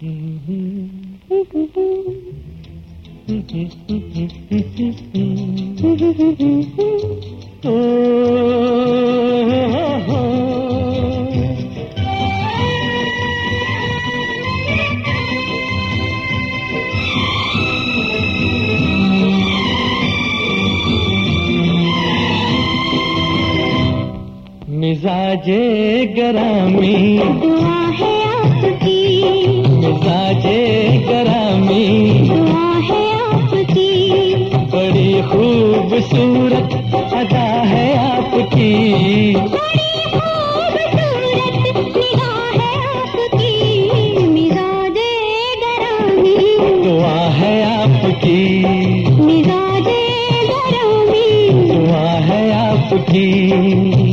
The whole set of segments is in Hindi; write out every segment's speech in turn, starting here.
मिजाजे गरामी। खूबसूरत अदा है आपकी। बड़ी है आपकी मिजाजे गरामी दुआ है आपकी। मिजाजे गरामी दुआ है आपकी।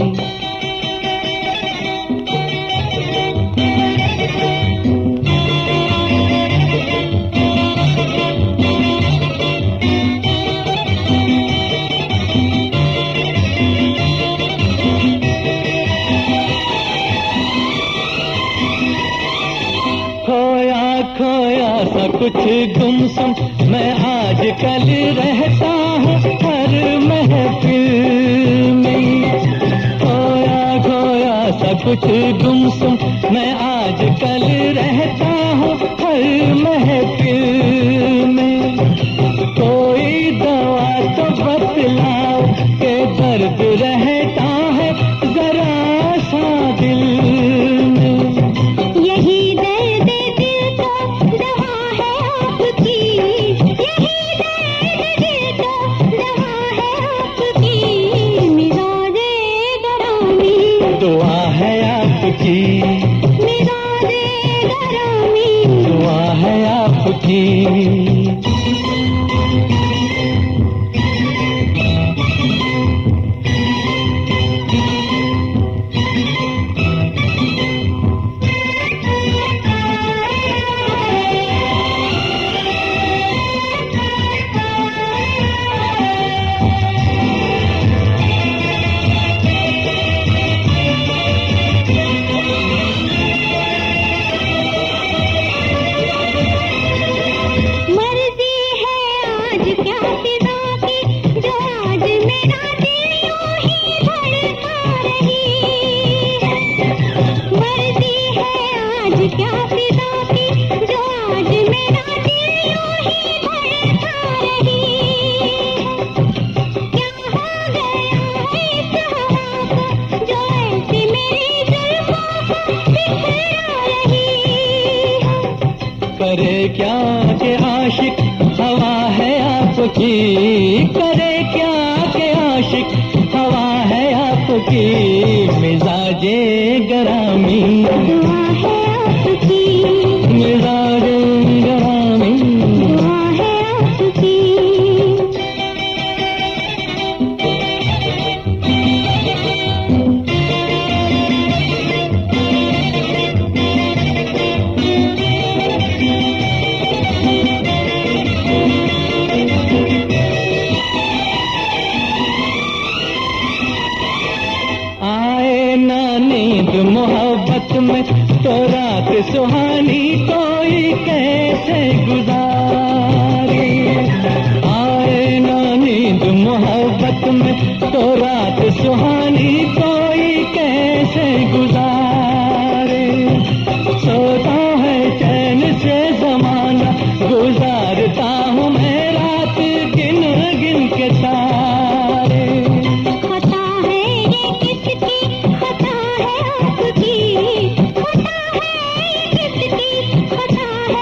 खोया सा कुछ गुमसुम मैं आज कल रहता हूँ हर महफिल में। खोया खोया सा कुछ गुमसुम मैं आज कल रहता हूँ हर महफिल में। आपकी करे क्या के आशिक? हवा है आपकी। करे क्या के आशिक? हवा है आपकी। मिजाजे गरामी। आए ना नींद मोहब्बत में तो रात सुहानी कोई कैसे गुजारे? आए ना नींद मोहब्बत में तो रात सुहानी कोई कैसे गुजारे? सोता है चैन से जमाना, गुजारता हूँ मैं रात गिन गिन के तारे